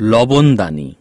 লবণদানি।